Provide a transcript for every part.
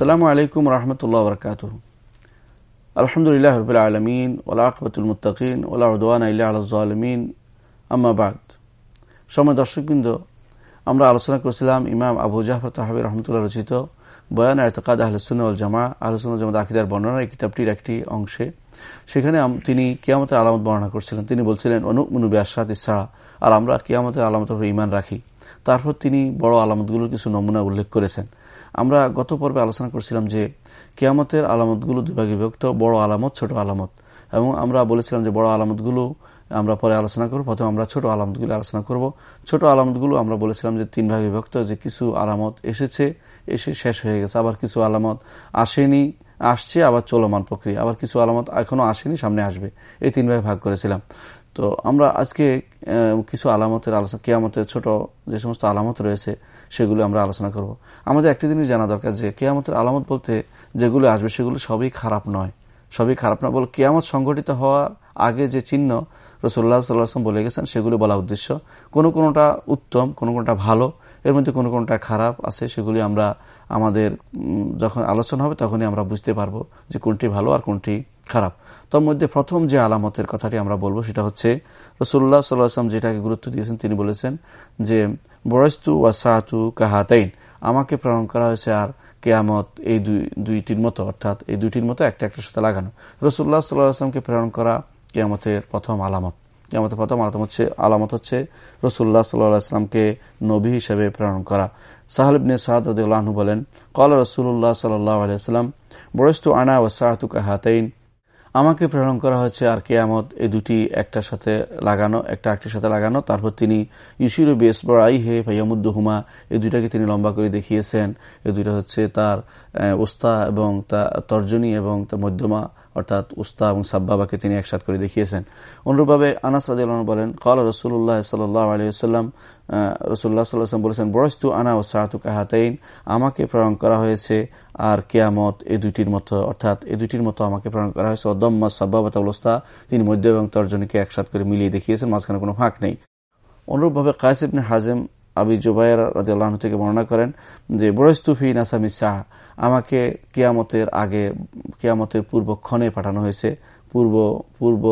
আসসালামু আলাইকুম রহমতুল্লাহ বরকাত আলহামদুলিল্লাহ রবিল আলমিন ওলাকবতুল মুতাকিন ওলা উদওয়ান আলমিন আম্মাবাদ সময় দর্শকবৃন্দ, আমরা আলোচনা করেছিলাম ইমাম আবু জাফর তাহাবি রহমতুল্লাহ রচিত বয়ান এতকাদ আহলসুল জামা আহলসুল জামাত আকিদার বর্ণনা এই কিতাবটির একটি অংশে। সেখানে তিনি কিয়ামতের আলামত বর্ণনা করছিলেন। তিনি বলছিলেন, অনুমনু ব্যাসাদ ইসারা আর আমরা কিয়ামতের আলামতের ইমান রাখি। তারপর তিনি বড় আলামতগুলোর কিছু নমুনা উল্লেখ করেছেন। আমরা গত পর্বে আলোচনা করছিলাম যে কেয়ামতের আলামতগুলো দুভাগে বিভক্ত, বড় আলামত, ছোট আলামত। এবং আমরা বলেছিলাম যে বড় আলামতগুলো আমরা পরে আলোচনা করব, প্রথমে আমরা ছোট আলামতগুলো আলোচনা করব। ছোট আলামতগুলো আমরা বলেছিলাম যে তিন ভাগে বিভক্ত, যে কিছু আলামত এসেছে, এসে শেষ হয়ে গেছে। আবার কিছু আলামত আসেনি, আসছে, আবার চলমান প্রক্রিয়া। আবার কিছু আলামত এখনও আসেনি, সামনে আসবে। এই তিন ভাগে ভাগ করেছিলাম। তো আমরা আজকে কিছু আলামতের আলোচনা, কেয়ামতের ছোট যে সমস্ত আলামত রয়েছে সেগুলো আমরা আলোচনা করব। আমাদের একটি জিনিস জানা দরকার যে, কেয়ামতের আলামত বলতে যেগুলো আসবে সেগুলো সবই খারাপ নয়। সবই খারাপ না বল কেয়ামত সংগঠিত হওয়ার আগে যে চিহ্ন রসুল্লাহ সাল্লাম বলে গেছেন, সেগুলো বলা উদ্দেশ্য। কোনো কোনোটা উত্তম, কোনো কোনোটা ভালো, এর মধ্যে কোনো কোনোটা খারাপ আছে, সেগুলি আমরা আমাদের যখন আলোচনা হবে তখনই আমরা বুঝতে পারব যে কোনটি ভালো আর কোনটি খারাপ। তার মধ্যে প্রথম যে আলামতের কথাটি আমরা বলব সেটা হচ্ছে রসুল্লাহ সাল্লাহাম যেটাকে গুরুত্ব দিয়েছেন, তিনি বলেছেন যে বরস্তু ওয়াসাতু কাহাতাইন আমাকে প্রেরণ করা হয়েছে আর কেয়ামত এই দুই, দুইটির মতো, অর্থাৎ এই দুইটির মতো একটা একটার সাথে লাগানো। রসুল্লাহ সাল্লাহামকে প্রেরণ করা কেয়ামতের প্রথম আলামত। কেয়ামতের প্রথম আলামত হচ্ছে আলামত হচ্ছে রসুল্লাহ সাল্লাহামকে নবী হিসেবে প্রেরণ করা। সাহালিবনে সাহাদুল্লাহনু বলেন কল রসুল্লাহ সাল্লাহ আলিয়াল্লাম বরস্তু আনা ওয়াসাতু কাহাতাইন আমাকে প্রেরণ করা হয়েছে আর কেয়ামত এ দুটি, একটার সাথে লাগানো, একটা একটির সাথে লাগানো। তারপর তিনি ইসির বেস বড়াই হে ভাইয়ামুদ্দুহুমা এই দুইটাকে তিনি লম্বা করে দেখিয়েছেন। এই দুইটা হচ্ছে তার ওস্তা এবং তা, তর্জনী এবং তার মধ্যমা অর্থাৎ উস্তা এবং সাব্বাবাকে তিনি একসাথ করে দেখিয়েছেন। অনুরূপভাবে আনাস বলেন, কল রসুল্লাহ সাল্লাহ আলিয়াল্লাম রসুল্লাহ সাল্লাম বলেছেন বরস্তু আনা ও সাহাতু কাহাতাইন, আমাকে প্রেরণ করা হয়েছে আর কেয়ামত এই দুইটির মতো, অর্থাৎ এ দুইটির মতো আমাকে প্রেরণ করা হয়েছে। অদম্মা সাব্বাবাত অবস্থা তিনি মধ্য এবং তর্জনীকে একসাথ করে মিলিয়ে দেখিয়েছেন, মাঝখানে কোনো ফাঁক নেই। অনুরূপভাবে কায়েসিবনে হাজেম আবি জুবাইর রাজি আল্লাহ থেকে বর্ণনা করেন যে বরস্তুফি নাসামি শাহ আমাকে কেয়ামতের আগে, কেয়ামতের পূর্বক্ষণে পাঠানো হয়েছে। পূর্ব পূর্ব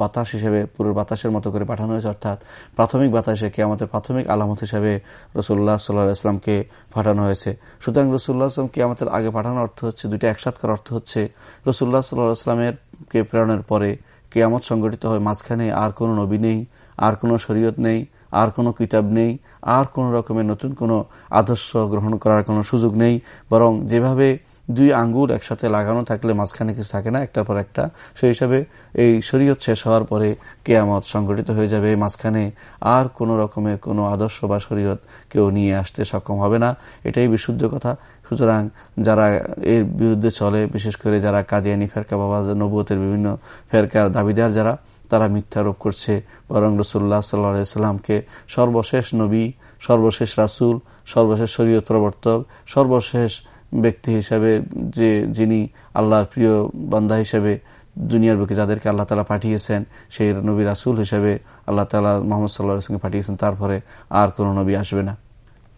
বাতাস হিসেবে পূর্ব বাতাসের মতো করে পাঠানো হয়েছে, অর্থাৎ প্রাথমিক বাতাসে কেয়ামতের প্রাথমিক আলামত হিসেবে রসুল্লাহ সাল্লাহ ইসলামকে পাঠানো হয়েছে। সুতরাং রসুল্লাহ আসলাম কেয়ামতের আগে পাঠানোর অর্থ হচ্ছে, দুইটা একসাথ করার অর্থ হচ্ছে রসুল্লাহ সাল্লাহ আসলামের কে প্রেরণের পরে কেয়ামত সংগঠিত হয় মাঝখানে আর কোনো নবী নেই, আর কোনো শরীয়ত নেই, আর কোনো কিতাব নেই আর কোন রকমের নতুন কোনো আদর্শ গ্রহণ করার কোনো সুযোগ নেই। বরং যেভাবে দুই আঙ্গুল একসাথে লাগানো থাকলে মাঝখানে কিছু থাকে না, একটার পর একটা, সেই হিসাবে এই শরীয়ত শেষ হওয়ার পরে কেয়ামত সংগঠিত হয়ে যাবে। মাঝখানে আর কোন রকমের কোনো আদর্শ বা শরীয়ত কেউ নিয়ে আসতে সক্ষম হবে না। এটাই বিশুদ্ধ কথা। সুতরাং যারা এর বিরুদ্ধে চলে, বিশেষ করে যারা কাদিয়ানি ফেরকা বাবা নবুয়তের বিভিন্ন ফেরকার দাবিদার যারা তারা মিথ্যারোপ করছে। বরং রসুল্লাহ সাল্লাহামকে সর্বশেষ নবী, সর্বশেষ রাসুল, সর্বশেষ শরীয়ত প্রবর্তক, সর্বশেষ ব্যক্তি হিসাবে যে যিনি আল্লাহর প্রিয় বান্দা হিসেবে দুনিয়ার বুকে যাদেরকে আল্লাহ তালা পাঠিয়েছেন, সেই নবী রাসুল হিসাবে আল্লাহ তালা মোহাম্মদ সাল্লাহ সঙ্গে পাঠিয়েছেন। তারপরে আর কোনো নবী আসবে না।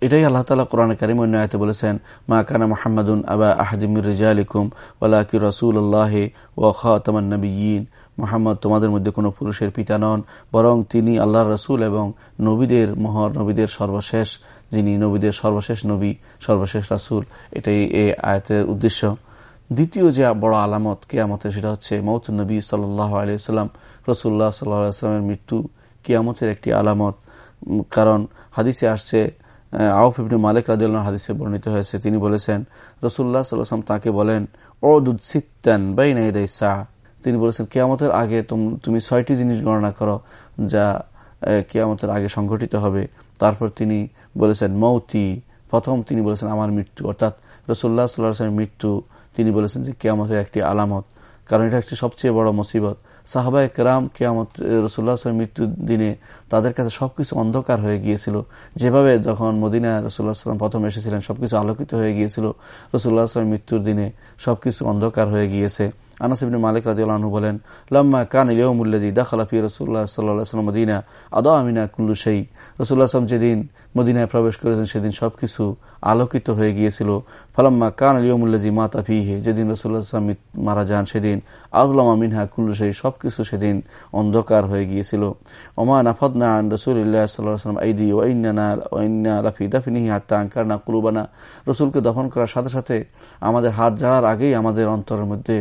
এটাই আল্লাহ তালা কোরআন কারিম অন্য আয়তে বলেছেন, মা কানা মোহাম্মদুন আবা আহাদিমির রিজা আলিকুম ওলাকি রসুল আল্লাহ ও খাতামান নবীন মোহাম্মদ তোমাদের মধ্যে কোনো পুরুষের পিতা নন, বরং তিনি আল্লাহ রসুল এবং নবীদের মহর, নবীদের সর্বশেষ, যিনি নবীদের সর্বশেষ নবী, সর্বশেষ রাসুল। এটাই এ আয়তের উদ্দেশ্য। দ্বিতীয় যে বড় আলামত কেয়ামতের সেটা হচ্ছে মৌত নবী সাল্লাহ আলিয়াল্লাম রসুল্লাহ সাল্লাহামের মৃত্যু কেয়ামতের একটি আলামত। কারণ হাদিসে আসছে আউফ ইবনু মালিক রাজিউল্লাহ হাদিসে বর্ণিত হয়েছে। তিনি বলেছেন রসুল্লাহ সাল্লাম তাকে বলেন ও দুধ সিত্তান বাই নাই সাহ তিনি বলেছেন, কেয়ামতের আগে তুমি ছয়টি জিনিস গণনা করো, যা কেয়ামতের আগে সংঘটিত হবে। তারপর তিনি বলেছেন, মৌতি। প্রথম তিনি বলেছেন, আমার মৃত্যু। অর্থাৎ রসুল্লাহ সাল্লাহামের মৃত্যু, তিনি বলেছেন যে, কেয়ামতের একটি আলামত। কারণ এটা একটি সবচেয়ে বড় মুসিবত। সাহাবায় কেরাম কেয়ামত রসুল্লাহ আসলামের মৃত্যুর দিনে তাদের কাছে সবকিছু অন্ধকার হয়ে গিয়েছিল। যেভাবে যখন মদিনা রসুল্লাহ সাল্লাম প্রথম এসেছিলেন, সবকিছু আলোকিত হয়ে গিয়েছিল। রসুল্লাহ আসলামের মৃত্যুর দিনে সবকিছু অন্ধকার হয়ে গিয়েছে। আনাসিবিন মালিক রাজিউল্লাহু বলেন, লাম্মা কান ইয়মুল্লাজি দাখালা ফি রসুল্লাহ সাল্লাহ মদিনা আদা আমিনা কুল্লু সেই রসুল্লাহ আসলাম মদিনায় প্রবেশ করেছেন, সেদিন সবকিছু আলোকিত হয়ে গিয়েছিল। ফালাম্মা কান ইয়মুল্লাজি মাতা ফিহে, যেদিন রসুল্লাহ আসলাম মারা যান, সেদিন আজলামা মিনহা কুল্লু সেই সবকিছু সেদিন অন্ধকার হয়ে গিয়েছিল। ওমা নাফাদনা আন রসুল্লাহ সাল্লাম আইদি ওয়াইন্না লাফি দাফিনিহি হাত্তা আঙ্কার কুলুবানা। রসুলকে দফন করার সাথে সাথে আমাদের হাত ঝাড়ার আগেই আমাদের অন্তরের মধ্যে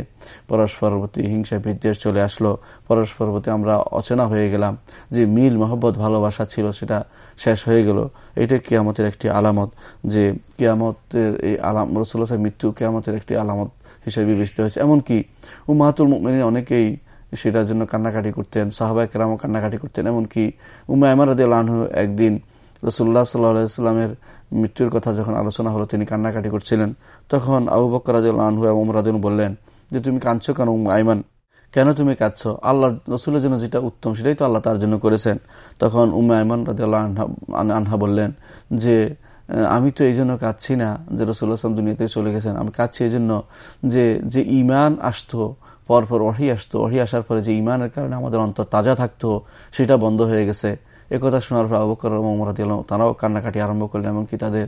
পরস্পর প্রতি হিংসা বিদ্বেষ চলে আসলো। পরস্পর প্রতি আমরা অচেনা হয়ে গেলাম। যে মিল, মহব্বত, ভালোবাসা ছিল সেটা শেষ হয়ে গেল। এটা কেয়ামতের একটি আলামত। যে কেয়ামতের এই আলাম রসুল্লাহ মৃত্যু কেয়ামতের একটি আলামত হিসেবে বিবেচিত হয়েছে। এমনকি উমাহাতুল মিনী অনেকেই সেটার জন্য কান্নাকাটি করতেন সাহাবাই কেরামও কান্নাকাটি করতেন। এমনকি উমা এমারাদ আনহু একদিন রসুল্লাহ সাল্লাহামের মৃত্যুর কথা যখন আলোচনা হলো, তিনি কান্নাকাটি করছিলেন। তখন আবু বকর আনহু এবং রাজন বললেন যে তুমি কাঁদছো কেন আইমান? কেন তুমি কাঁদছ? আল্লাহ, রসুলের জন্য যেটা উত্তম, সেটাই তো আল্লাহ তার জন্য করেছেন। তখন উম্মা আইমান রাজিউল্লাহ আনহা বললেন যে আমি তো এই জন্য কাঁদছি না যে রসুল্লাহ আসলাম দুনিয়াতে চলে গেছেন। আমি কাঁদছি এই জন্য যে যে ইমান আসতো, পরপর অহি আসতো। অহি আসার পরে যে ইমানের কারণে আমাদের অন্তর তাজা থাকতো, সেটা বন্ধ হয়ে গেছে। একথা শোনার পর আবকর মোহাম্মদ তারাও কান্নাকাটি আরম্ভ করলেন এমনকি তাদের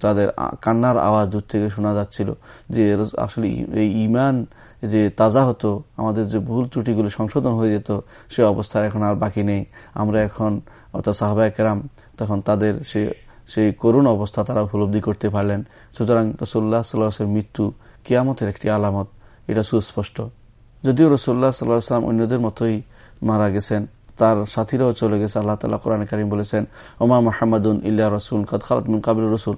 তাদের কান্নার আওয়াজ দূর থেকে শোনা যাচ্ছিল যে আসলে এই ইমান যে তাজা হতো, আমাদের যে ভুল ত্রুটিগুলো সংশোধন হয়ে যেত, সে অবস্থার এখন আর বাকি নেই। আমরা এখন, অর্থাৎ সাহবায় কেরাম, তখন তাদের সে, সেই করুণ অবস্থা তারা উপলব্ধি করতে পারলেন। সুতরাং রসোল্লা সাল্লাহের মৃত্যু কিয়ামতের একটি আলামত, এটা সুস্পষ্ট। যদিও রসোল্লা সাল্লাহ সাল্লাম অন্যদের মতোই মারা গেছেন তার সাথীরাও চলে গেছে। আল্লাহ তালা কোরআন করিম বলেছেন, ওমা মোহাম্মদুন ইল্লা রসুল, কদ খালাত কাবিল রসুল।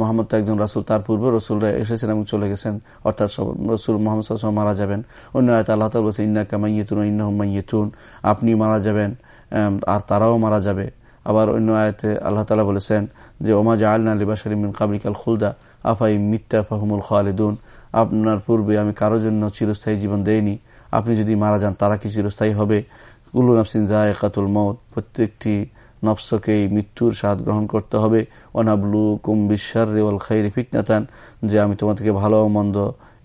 মোহাম্মদ তো একজন রাসুল, তার পূর্বে রসুলরা এসেছেন এবং চলে গেছেন। অর্থাৎ রসুল মোহাম্মদ সাল্লাম মারা যাবেন। অন্য আয়ত আল্লাহ তালা বলছেন ইন্না কামাইয়েতুন ইন্না হুমাইয়েতুন আপনি মারা যাবেন আর তারাও মারা যাবে। আবার অন্য আয়তে আল্লাহ তালা বলেছেন যে, ওমা জা আলনা আলিবা মিন কাবলিকাল খুলদা আফাই মিথ্যা ফাহমুল খালেদুন। আপনার পূর্বে আমি কারোর জন্য চিরস্থায়ী জীবন দেয়নি আপনি যদি মারা যান, তারা কি চিরস্থায়ী হবে? কুল্লু নাফসিন জায়কাতুল মত প্রত্যেকটি নফসকেই মৃত্যুর স্বাদ গ্রহণ করতে হবে। অনাবলু কুম বিশ্বার রেওয়াল খাইরে ফিটনাতান যে আমি তোমাদেরকে ভালো মন্দ,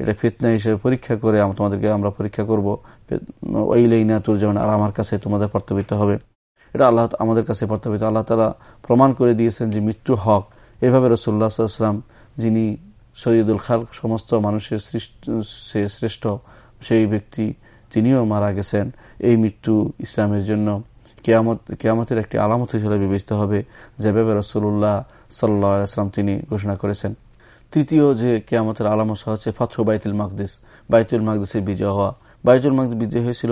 এটা ফিতনা হিসেবে পরীক্ষা করে তোমাদেরকে আমরা পরীক্ষা করব। ওইলেইনা তোর যেমন আর আমার কাছে তোমাদের প্রত্যাবিত হবে। এটা আল্লাহ আমাদের কাছে প্রত্যাবিত আল্লাহ তালা প্রমাণ করে দিয়েছেন যে মৃত্যু হক। এভাবে রসুল্লাহ সাল্লাম যিনি সৈয়দুল খাল সমস্ত মানুষের সে শ্রেষ্ঠ, সেই ব্যক্তি তিনিও মারা গেছেন। এই মৃত্যু ইসলামের জন্য কেয়ামত কেয়ামতের একটি আলামত হিসেবে বিবেচিত হবে, যেভাবে রসুল্লাহ সাল্লাম তিনি ঘোষণা করেছেন। তৃতীয় যে কেয়ামতের আলামত হচ্ছে ফাথু বাইতুল মাকদিস। বাইতুল মাকদিসের বিজয় হওয়া। বাইতুল মাকদিস বিজয় হয়েছিল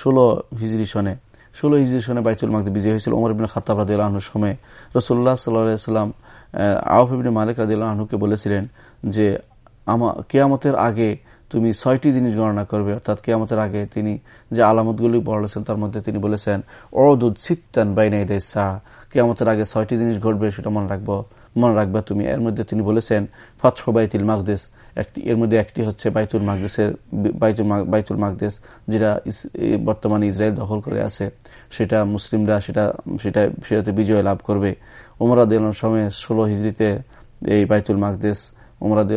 ষোলো হিজরি সনে। ষোলো হিজরি সনে বাইতুল মাকদিস বিজয় হয়েছিল ওমর ইবিন খাতাব রাদিউল্লাহর সময়। রসুল্লাহ সাল্লাহ সাল্লাম আউফ ইবিন মালিক রাদিউল্লাহকে বলেছিলেন যে, আমা কেয়ামতের আগে তুমি ছয়টি জিনিস গণনা করবে, অর্থাৎ কেয়ামতের আগে তিনি যে আলামতগুলি বলেছেন তার মধ্যে তিনি বলেছেন অদুদ সিত্তান বাইনাই সা কেয়ামতের আগে ছয়টি জিনিস ঘটবে, সেটা মনে রাখব, মনে রাখবে তুমি। এর মধ্যে তিনি বলেছেন, ফতহ বাইতুল মাকদেশ একটি, এর মধ্যে একটি হচ্ছে বাইতুল মাকদেশের বাইতুল বাইতুল মাকদেশ যেটা বর্তমানে ইসরায়েল দখল করে আছে। সেটা মুসলিমরা সেটা সেটা, সেটাতে বিজয় লাভ করবে। ওমরা ওমরাদ সময় ষোলো হিজড়িতে এই বাইতুল মাকদেশ ওমরাদ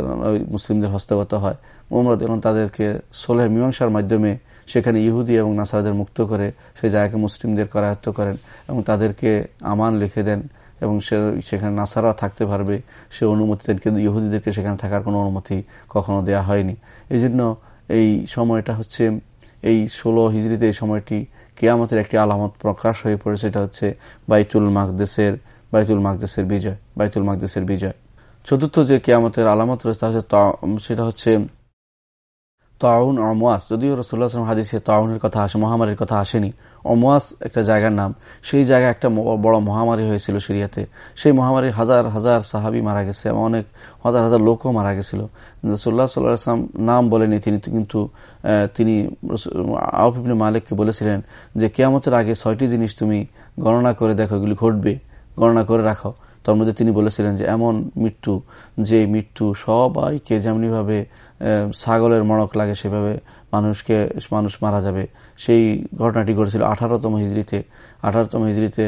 মুসলিমদের হস্তগত হয়। মোহাম্মদ এবং তাদেরকে সোলের মীমাংসার মাধ্যমে সেখানে ইহুদি এবং নাসারাদের মুক্ত করে সেই জায়গাকে মুসলিমদের করায়ত্ত করেন এবং তাদেরকে আমান লিখে দেন এবং সে সেখানে নাসারা থাকতে পারবে, সে অনুমতি দেন। কিন্তু ইহুদিদেরকে সেখানে থাকার কোনো অনুমতি কখনো দেয়া হয়নি। এই জন্য এই সময়টা হচ্ছে, এই ষোলো হিজড়িতে এই সময়টি কেয়ামতের একটি আলামত প্রকাশ হয়ে পড়ে সেটা হচ্ছে বাইতুল মাকদেশের বাইতুল মাকদেশের বিজয়, বাইতুল মাকদেশের বিজয়। চতুর্থ যে কেয়ামতের আলামত রয়েছে সেটা হচ্ছে তাউন অমোয়াস যদিও রসুল্লাহ হাদিসে তাউনের কথা আসে, মহামারীর কথা আসেনি। অমোয়াস একটা জায়গার নাম। সেই জায়গায় একটা বড় মহামারী হয়েছিল সিরিয়াতে। সেই মহামারী হাজার হাজার সাহাবি মারা গেছে এবং অনেক হাজার হাজার লোকও মারা গেছিল। রসুল্লাহ সাল্লাহাম নাম বলেনি তিনি, কিন্তু তিনি আউফিবিন মালিককে বলেছিলেন যে, কেয়ামতের আগে ছয়টি জিনিস তুমি গণনা করে দেখো, এগুলি ঘটবে। গণনা করে রাখো। তার মধ্যে তিনি বলেছিলেন যে, এমন মৃত্যু যে মৃত্যু সবাইকে যেমনিভাবে ছাগলের মড়ক লাগে, সেভাবে মানুষকে, মানুষ মারা যাবে। সেই ঘটনাটি ঘটেছিল আঠারোতম হিজড়িতে। আঠারোতম হিজড়িতে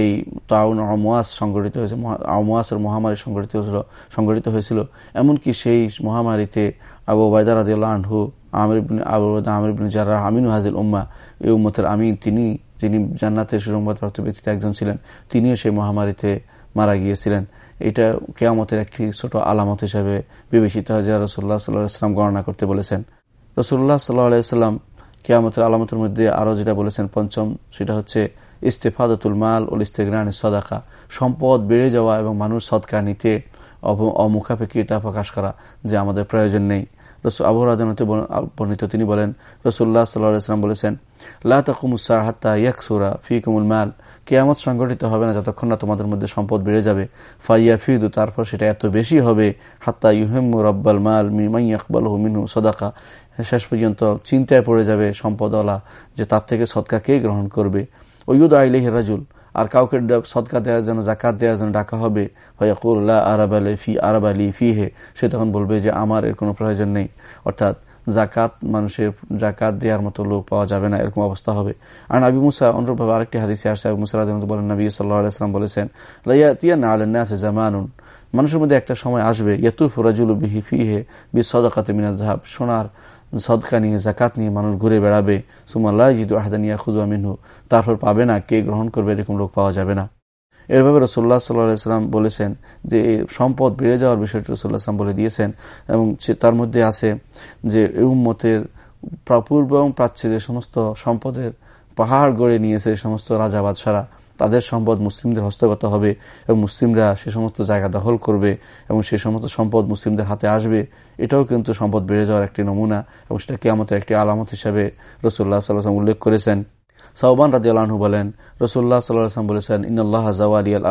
এই তাউন আমোয়াস সংগঠিত হয়েছে আমোয়াসের মহামারী সংগঠিত হয়েছিল সংগঠিত হয়েছিল। এমনকি সেই মহামারীতে আবু বাইদার আদিউল্লাহ আনহু, আমির আবু আমির যারা আমিন হাজিল উম্মা, এই উম্মতের আমিন, তিনি, যিনি জান্নাতের সুসংবাদপ্রাপ্ত ব্যক্তিতে একজন ছিলেন, তিনিও সেই মহামারীতে মারা গিয়েছিলেন। এটা কেয়ামতের একটি ছোট আলামত হিসাবে বিবেচিত হয় যা রসুল্লাহ সাল্লাহাম গণনা করতে বলেছেন। রসুল্লাহ সাল্লাহাম কেয়ামতের আলামতের মধ্যে আরও যেটা বলেছেন, পঞ্চম, সেটা হচ্ছে ইস্তেফাদতুল মাল উল ইস্তেগ্রান সদাকা, সম্পদ বেড়ে যাওয়া এবং মানুষ সদকা নিতে অমুখাপেক্ষিতা প্রকাশ করা, যে আমাদের প্রয়োজন নেই। বর্ণিত তিনি বলেন রসুল্লাহ সাল্লাম বলেছেন লাকুমুসার হাত্তা ইয়াকসুরা ফি কুমুল মাল। কেয়ামত সংগঠিত হবে না যতক্ষণ না তোমাদের মধ্যে সম্পদ বেড়ে যাবে। ফাইয়া ফিদু তারপর সেটা এত বেশি হবে, হাত্তা ইউহেমু রব্বাল মাল মিমাইয়াকবাল মিনু সদাকা। শেষ পর্যন্ত চিন্তায় পড়ে যাবে সম্পদওয়ালা যে তার থেকে সদকা কে গ্রহণ করবে। ওয়ুদ আইলে হেরাজুল আর কাউকে সদকা দেওয়ার জন্য জাকাত দেওয়ার জন্য ডাকা হবে। ভাইয়াকুল্লাহ আরব আলী ফি আরব আলী ফি হে সে তখন বলবে যে আমার এর কোনো প্রয়োজন নেই। অর্থাৎ জাকাত মানুষের জাকাত দেওয়ার মতো লোক পাওয়া যাবে না, এরকম অবস্থা হবে। আর নবী মুসা অনুরূপভাবে আরেকটি হাদিসে আসছে, আবু মুসা বলেন, নবী সাল্লাহাম বলেছেন লাইয়া তিয়া না আলেন আছে জামানুন। মানুষের মধ্যে একটা সময় আসবে, ইয়াতুফ রাজুল বিহি ফি হে বি সদকাতে মিনা জাহাব সোনার সদকা নিয়ে জাকাত নিয়ে মানুষ ঘুরে বেড়াবে। সুমাল্লাহ জিদু আহাদানিয়া খুজু আমিনহু তারপর পাবে না, কে গ্রহণ করবে, এরকম লোক পাওয়া যাবে না। এরভাবে রসোল্লা সাল্লাহাম বলেছেন যে সম্পদ বেড়ে যাওয়ার বিষয়টি রসোল্লাহ সাল্লাম বলে দিয়েছেন এবং তার মধ্যে আছে যে উম্মতের পূর্ব এবং প্রাচ্যে যে সমস্ত সম্পদের পাহাড় গড়ে নিয়েছে সমস্ত রাজা বাদশারা, তাদের সম্পদ মুসলিমদের হস্তগত হবে এবং মুসলিমরা সে সমস্ত জায়গা দখল করবে এবং সে সমস্ত সম্পদ মুসলিমদের হাতে আসবে। এটাও কিন্তু সম্পদ বেড়ে যাওয়ার একটি নমুনা এবং সেটা কেয়ামতের একটি আলামত হিসাবে রসুল্লাহ সাল্লাম উল্লেখ করেছেন। সাহবান রাজি আল্লাহু বলেন রসুল্লাহ সাল্লাম বলেছেন ইন্নআল্লাহ জাওয়ালি আল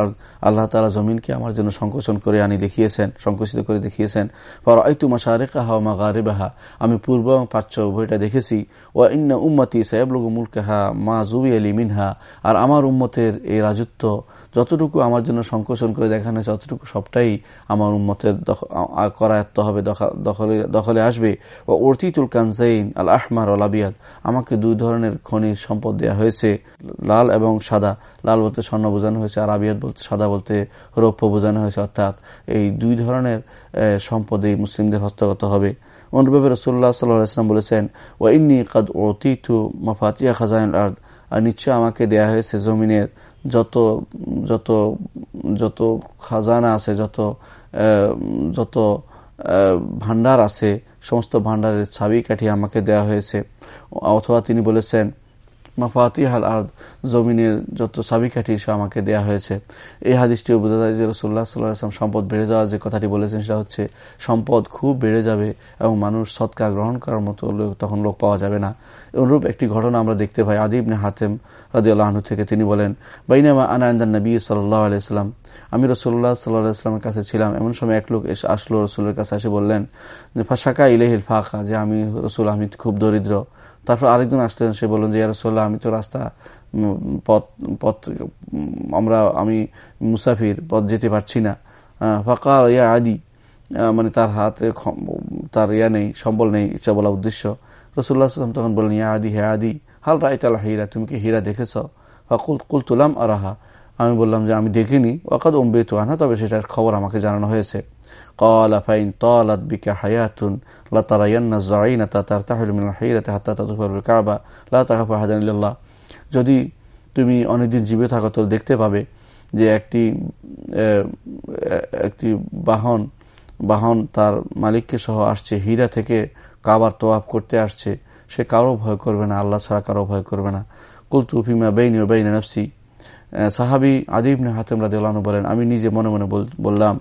আল্লাহ তালা জমিনকে আমার জন্য সংকোচন করে আনি দেখিয়েছেন, সংকুচিত করে দেখিয়েছেন। পর আইতু মাসারেকা হাওয়া মা গারেবাহা আমি পূর্ব এবং প্রাচ্য উভয়টা দেখেছি। ও ইন্না উম্মতি সাহেবলুগ মুলকাহা মা জুবি আলী মিনহা আর আমার উম্মতের এই রাজত্ব যতটুকু আমার জন্য সংকোচন করে দেখানো হয়েছে, ততটুকু সবটাই আমার উম্মতের করায়ত্ত হবে দখলে দখলে আসবে। ও অর্তিতুল কানজাইন আল আহমার আলাবিয়াদ আমাকে দুই ধরনের খনিজ সম্পদ দেওয়া হয়েছে, লাল এবং সাদা। লাল বলতে স্বর্ণ বোঝানো হয়েছে, আর আবিয়াদ বলতে সাদা বলতে রৌপ্য বোঝানো হয়েছে, অর্থাৎ এই দুই ধরনের সম্পদ এই মুসলিমদের হস্তগত হবে। অনুরূপে রসুল্লাহ সাল্লাম বলেছেন ও ইন্নি কাদ অতিথু মাফাতিয়া খাজাইন আর নিশ্চয় আমাকে দেয়া হয়েছে জমিনের যত যত যত খাজানা আছে, যত যত ভান্ডার আছে, সমস্ত ভান্ডারের ছাবি কাঠি আমাকে দেয়া হয়েছে। অথবা তিনি বলেছেন মাফাতিহাল আর জমিনের যত কাঠি সে আমাকে দেয়া হয়েছে। এই হাদিসটিও বোঝা যায় যে রসুল্লাহ সাল্লাহাম সম্পদ বেড়ে যাওয়ার যে কথাটি বলেছেন সেটা হচ্ছে, সম্পদ খুব বেড়ে যাবে এবং মানুষ সৎকার গ্রহণ করার মতো তখন লোক পাওয়া যাবে না। অনুরূপ একটি ঘটনা আমরা দেখতে পাই। আদিবনে হাতেম রাজি আল্লাহনু থেকে তিনি বলেন, বাইনামা আনায়ন্দান নবী সাল্লাহ আলাইসাল্লাম আমি রসুল্লাহ সাল্লাহ ইসলামের কাছে ছিলাম। এমন সময় এক লোক এসে আসলো রসুলের কাছে, এসে বললেন যে ফাঁসাকা ইলেহিল ফাঁকা, যে আমি রসুল আমি খুব দরিদ্র। তারপর আরেকজন আসলেন, সে বললেন যে ইয়ারসোল্লাহ আমি তো রাস্তা পথ পথ আমরা, আমি মুসাফির, পথ যেতে পারছি না। ফাঁকা ইয়া আদি মানে তার হাতে তার ইয়া নেই, সম্বল নেই, এটা বলা উদ্দেশ্য। রসুল্লাহ তখন বললেন, ইয়া আদি, হে আদি, হাল রাইতাল হিরা তুমি কি হীরা দেখেছ? ফাকুল কুল তুলাম আরাহা আমি বললাম যে আমি দেখিনি। অকাদ অম্বে আনা তবে সেটার খবর আমাকে জানানো হয়েছে। কলা ফাইন যদি তুমি অনেকদিন জীবে থাকো, তো দেখতে পাবে যে একটি একটি বাহন বাহন তার মালিককে সহ আসছে, হীরা থেকে কাবার তোয়াফ করতে আসছে। সে কারও ভয় করবে না, আল্লাহ ছাড়া কারও ভয় করবে না। কুলতু ফিমা বেইন বেইন নফসি। সাহাবি আদিবনে হাতেম রাদিউল্লাহ বলেন, আমি নিজে মনে মনে বললাম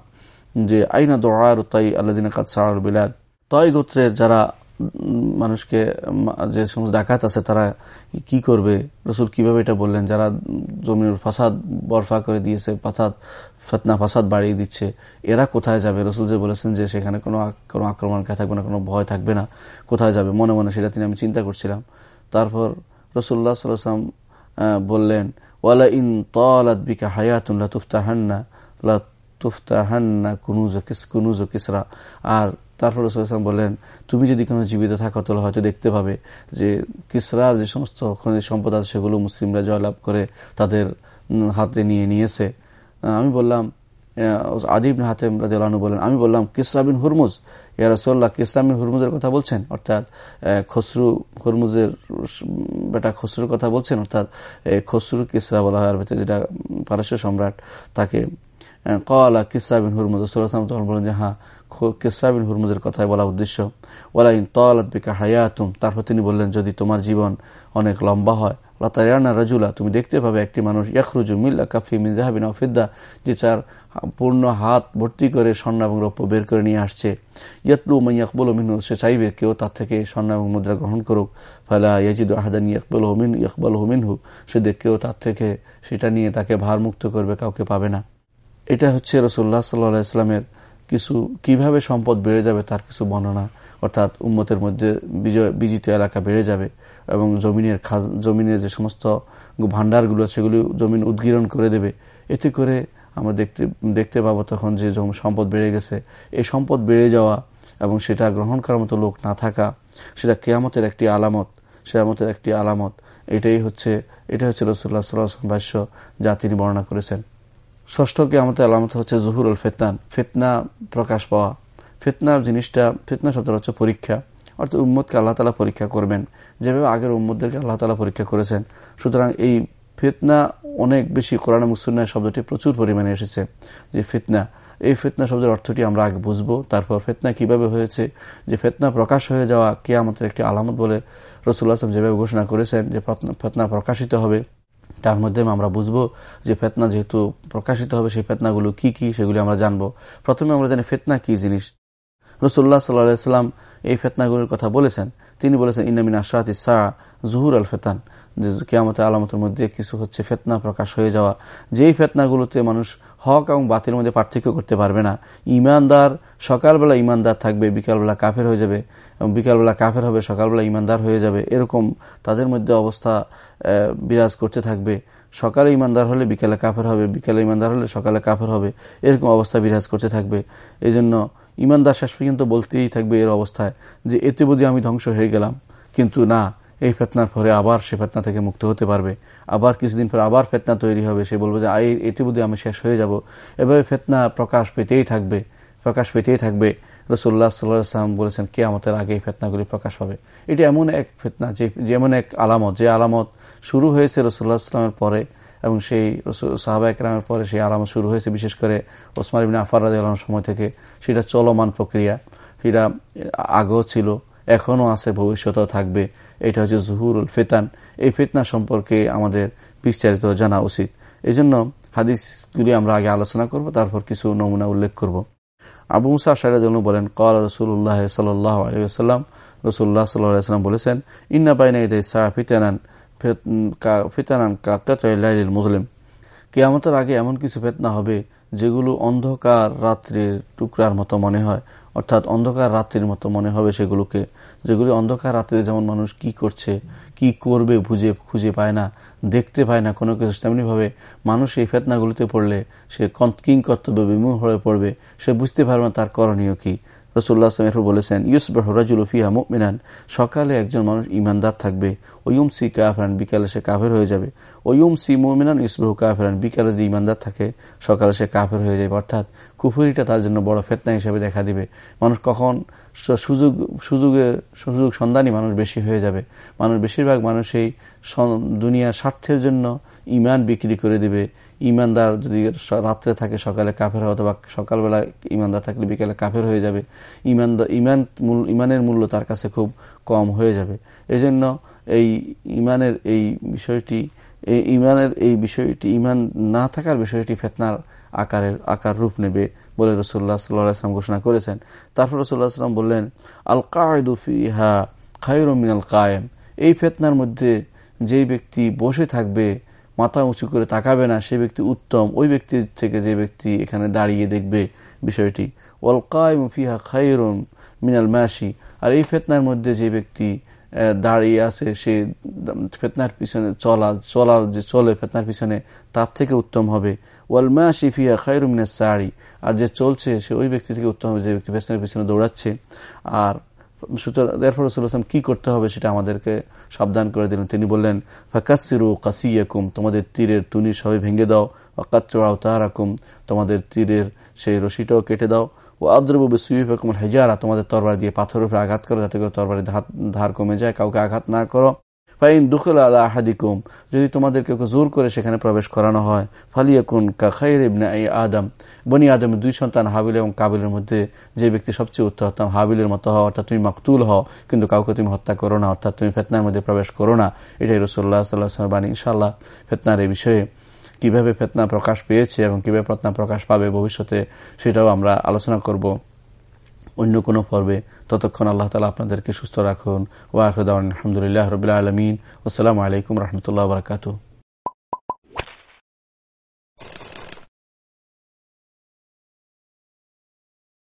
যে, আইনা দোয়ার তাই আল্লাদিন কাদ সার বিলাদ। তয় গোত্রের যারা মানুষকে যে সমস্ত ডাকাত আছে, তারা কি করবে? রসুল কীভাবে এটা বললেন? যারা জমির ফাসাদ বরফা করে দিয়েছে, ফাসাদ, ফেতনা, ফাসাদ বাড়িয়ে দিচ্ছে, এরা কোথায় যাবে? রসুল যে বলেছেন যে, সেখানে কোনো কোনো আক্রমণ আক্রমণকারী থাকবে না, কোনো ভয় থাকবে না। কোথায় যাবে? মনে মনে সেটা তিনি আমি চিন্তা করছিলাম। তারপর রসুল্লাহ সাল্লাম বললেন ওয়ালা ইন তলাদ বিকা হায়াতুল্লাহ তুফতাহান্না তুফতাহান্না কুনুজ কুনুজ কিসরা আর তারপর রসুলাম বললেন, তুমি যদি কোনো জীবিত থাকো, তাহলে হয়তো দেখতে পাবে যে কিসরার যে সমস্ত খনিজ সম্পদ আছে, সেগুলো মুসলিমরা জয়লাভ করে তাদের হাতে নিয়ে নিয়েছে। আমি বললাম আদিব হাতেম রাজু বলেন, আমি বললাম কিসরাবিন হুরমুজ? ইয়া রসোল্লাহ কিসরাবিন হুরমুজের কথা বলছেন? অর্থাৎ খসরু হুরমুজের বেটা খসরুর কথা বলছেন? অর্থাৎ খসরু কিসরা বলা হয় আরবিতে, যেটা পারস্য সম্রাট তাকে কলা কিসরা বিন হুরমুজ। রসুল্লাহাম তখন বলেন যে হ্যাঁ কিসরা বিন হুরমুজের কথাই বলা উদ্দেশ্য। ওয়ালাইন তলাত বিকা হায়াতুম। তারপর তিনি বললেন, যদি তোমার জীবন অনেক লম্বা হয় লতারিয়ানা রাজুলা, তুমি দেখতে পাবে একটি মানুষ ইয়াকরুজু মিল্লা কাফি মিজাহাবিন ফিদ্দা, যে চার পূর্ণ হাত ভর্তি করে স্বর্ণ এবং রৌপ্য বের করে নিয়ে আসছে। ইয়াতলু মাইয়াকবল মিনু সে চাইবে কেউ তার থেকে স্বর্ণ এবং মুদ্রা গ্রহণ করুক। ফালা ইয়াজিদ আহাদান ইয়াকবল হমিন ইয়াকবল হমিনহু সে দেখ কেউ তার থেকে সেটা নিয়ে তাকে ভারমুক্ত করবে, কাউকে পাবে না। এটা হচ্ছে রসুল্লাহ সাল্লাহ ইসলামের কিছু, কীভাবে সম্পদ বেড়ে যাবে তার কিছু বর্ণনা। অর্থাৎ উম্মতের মধ্যে বিজয়, বিজিত এলাকা বেড়ে যাবে এবং জমিনের খাজ, জমিনের যে সমস্ত ভাণ্ডারগুলো সেগুলি জমিন উদ্গীরণ করে দেবে। এতে করে আমরা দেখতে দেখতে পাবো তখন যে সম্পদ বেড়ে গেছে। এই সম্পদ বেড়ে যাওয়া এবং সেটা গ্রহণ করার মতো লোক না থাকা, সেটা কেয়ামতের একটি আলামত সেয়ামতের একটি আলামত। এটাই হচ্ছে এটা হচ্ছে রসুল্লাহ সাল্লাহ ভাষ্য যা তিনি বর্ণনা করেছেন। ষষ্ঠ কেয়ামতের আলামত হচ্ছে জহুরুল ফেতনান। ফেতনা প্রকাশ পাওয়া। ফেতনা জিনিসটা, ফেতনা শব্দ হচ্ছে পরীক্ষা। অর্থাৎ উম্মদকে আল্লাহ তালা পরীক্ষা করবেন। যেভাবে আগের উম্মদদেরকে আল্লাহ তালা পরীক্ষা করেছেন। সুতরাং এই ফিতনা অনেক বেশি কোরআন মুসুন্না শব্দটি প্রচুর পরিমাণে এসেছে যে ফিতনা। এই ফেতনা শব্দের অর্থটি আমরা আগে বুঝব। তারপর ফেতনা কীভাবে হয়েছে, যে ফেতনা প্রকাশ হয়ে যাওয়া কে আমাদের একটি আলামত বলে রসুল্লাহ আসলাম যেভাবে ঘোষণা করেছেন যে ফেতনা প্রকাশিত হবে, তার মধ্যে আমরা বুঝব যে ফেতনা যেহেতু প্রকাশিত হবে, সেই ফেতনাগুলো কি কি সেগুলি আমরা জানব। প্রথমে আমরা জানি ফেতনা কি জিনিস। রসুল্লাহ সাল্লাহ সাল্লাম এই ফেতনাগুলির কথা বলেছেন। তিনি বলেছেন ইনামিন আশাত ইসা জহুর আল ফেতান। যে কেয়ামতের আলামতের মধ্যে কিছু হচ্ছে ফেতনা প্রকাশ হয়ে যাওয়া। যেই ফেতনাগুলোতে মানুষ হক এবং বাতির মধ্যে পার্থক্য করতে পারবে না। ইমানদার সকালবেলা ইমানদার থাকবে, বিকালবেলা কাফের হয়ে যাবে এবং বিকালবেলা কাফের হবে, সকালবেলা ইমানদার হয়ে যাবে। এরকম তাদের মধ্যে অবস্থা বিরাজ করতে থাকবে। সকালে ইমানদার হলে বিকালে কাফের হবে, বিকালে ইমানদার হলে সকালে কাফের হবে। এরকম অবস্থা বিরাজ করতে থাকবে। এই জন্য ইমানদার শেষ পর্যন্ত বলতেই থাকবে এর অবস্থায় যে এতে বোধ আমি ধ্বংস হয়ে গেলাম। কিন্তু না, এই ফেতনার পরে আবার সে ফেতনা থেকে মুক্ত হতে পারবে। আবার কিছুদিন পর আবার ফেতনা তৈরি হবে। সে বলবে যে আই এটি বোধ আমি শেষ হয়ে যাব। এভাবে ফেতনা প্রকাশ পেতেই থাকবে, প্রকাশ পেতেই থাকবে। রসুল্লাহ সাল্লাম বলেছেন কে আমাদের আগে এই ফেতনাগুলি প্রকাশ পাবে। এটি এমন এক ফেতনা, যে, যেমন এক আলামত। যে আলামত শুরু হয়েছে রসুল্লাহ আসলামের পরে এবং সেই সাহাবা একরামের পরে সেই আলামত শুরু হয়েছে। বিশেষ করে ওসমান ইবিন আফার রাজি সময় থেকে সেটা চলমান প্রক্রিয়া। সেটা আগেও ছিল, এখনও আছে, ভবিষ্যতেও থাকবে। এটা হচ্ছে জহুরুল ফেতান। এই ফেতনা সম্পর্কে আমাদের বিস্তারিত জানা উচিত। এই জন্য হাদিসগুলি আমরা আগে আলোচনা করব, তারপর কিছু নমুনা উল্লেখ করব। আবু মুসা সাইরাজুল বলেন কল রসুল্লাহ সাল্লাহ আলিয়াল্লাম রসুল্লাহ সাল্লাম বলেছেন, ইন্না বাইনা সাহা ফিতানান। ফিতানান কাত্তাইল মুসলিম কেয়ামতের আগে এমন কিছু ফেতনা হবে যেগুলো অন্ধকার রাত্রির টুকরার মতো মনে হয়, অর্থাৎ অন্ধকার রাত্রির মতো মনে হবে সেগুলোকে, যেগুলি অন্ধকার রাত্রে যেমন মানুষ কি করছে, কি করবে বুঝে, খুঁজে পায় না, দেখতে পায় না কোনো কিছু, তেমনিভাবে মানুষ এই ফেতনাগুলিতে পড়লে সে কিং কর্তব্য বিমুখ হয়ে পড়বে, সে বুঝতে পারবে না তার করণীয় কি। রসুল্লাহ বলেছেন, ইউসবাহ রাজুল ফিহা মুমিনান। সকালে একজন মানুষ ইমানদার থাকবে ওয়ুম সি কাফেরান, বিকালে সে কাফের হয়ে যাবে। ওয়ুম সি মুমিনান ইসবাহু কাফেরান। বিকালে যদি ইমানদার থাকে, সকালে সে কাফের হয়ে যাবে। অর্থাৎ কুফুরিটা তার জন্য বড় ফেতনা হিসেবে দেখা দিবে। মানুষ কখন সুযোগ, সুযোগের, সুযোগ সন্ধানী মানুষ বেশি হয়ে যাবে। মানুষ বেশিরভাগ মানুষ এই দুনিয়ার স্বার্থের জন্য ইমান বিক্রি করে দিবে। ইমানদার যদি রাত্রে থাকে, সকালে কাফের হয়, অথবা সকালবেলা ইমানদার থাকলে বিকেলে কাফের হয়ে যাবে, ইমানদার, ইমান ইমানের মূল্য তার কাছে খুব কম হয়ে যাবে। এজন্য এই ইমানের এই বিষয়টি, এই ইমানের এই বিষয়টি, ইমান না থাকার বিষয়টি ফেতনার আকারের, আকার রূপ নেবে বলে রসুল্লাহ সাল্লাম ঘোষণা করেছেন। তারপর রসুল্লাহ সাল্লাম বললেন আল কায়দুফিহা খায়র মিনাল কায়েম। এই ফেতনার মধ্যে যেই ব্যক্তি বসে থাকবে মাথা উঁচু করে তাকাবে না, সে ব্যক্তি উত্তম। ওই ব্যক্তির থেকে যে ব্যক্তি এখানে দাঁড়িয়ে দেখবে বিষয়টি। ওয়াল কায়ম ফিহা খায়রুম মিনাল মাসি আর এই ফেতনার মধ্যে যে ব্যক্তি দাঁড়িয়ে আছে, সে ফেতনার পিছনে চলা, চলার যে চলে ফেতনার পিছনে, তার থেকে উত্তম হবে। ওয়াল মা শিফিয়া খায়রুমিনের সারি। আর যে চলছে, সে ওই ব্যক্তি থেকে উত্তম হবে, যে ব্যক্তি ফেতনার পিছনে দৌড়াচ্ছে। আর সুতরাং, এরপর রসুল কী করতে হবে সেটা আমাদেরকে সাবধান করে দিলেন। তিনি বললেন ফাকাসিরু কাসিয়াকুম, তোমাদের তীরের তুনি সবাই ভেঙে দাও। ওয়াকাত্রাও তাহারাকুম তোমাদের তীরের সেই রশিটাও কেটে দাও। ও আদ্রবু বিসুইফাকুম হেজারা তোমাদের তরবার দিয়ে পাথর উপরে আঘাত করো, যাতে করে তরবারের ধার কমে যায়। কাউকে আঘাত না করো। ফাইন দুখল আলা আহাদিকুম। যদি তোমাদেরকে জোর করে সেখানে প্রবেশ করানো হয়, ফালিয়াকুন কাখাইর ইবনে আদম। বনি আদমের দুই সন্তান হাবিল এবং কাবিলের মধ্যে যে ব্যক্তি সবচেয়ে উত্তর উত্তম হাবিলের মতো হও, অর্থাৎ তুমি মাকতুল হও, কিন্তু কাউকে তুমি হত্যা করো না, অর্থাৎ তুমি ফেতনার মধ্যে প্রবেশ করো না, এটাই রসুল্লাহ সাল্লাহ বাণী। ইনশাল্লাহ ফেতনার এই বিষয়ে কীভাবে ফেতনা প্রকাশ পেয়েছে এবং কীভাবে ফেতনা প্রকাশ পাবে ভবিষ্যতে, সেটাও আমরা আলোচনা করব। অন্য কোনো পর্বে। ততক্ষণ আল্লাহ তালা আপনাদেরকে সুস্থ রাখুন। ওয়াহরুদ্দান আলহামদুলিল্লাহ রবিল্লা আলমিন। আসসালামু আলাইকুম রহমতুল্লাহ বরকাতু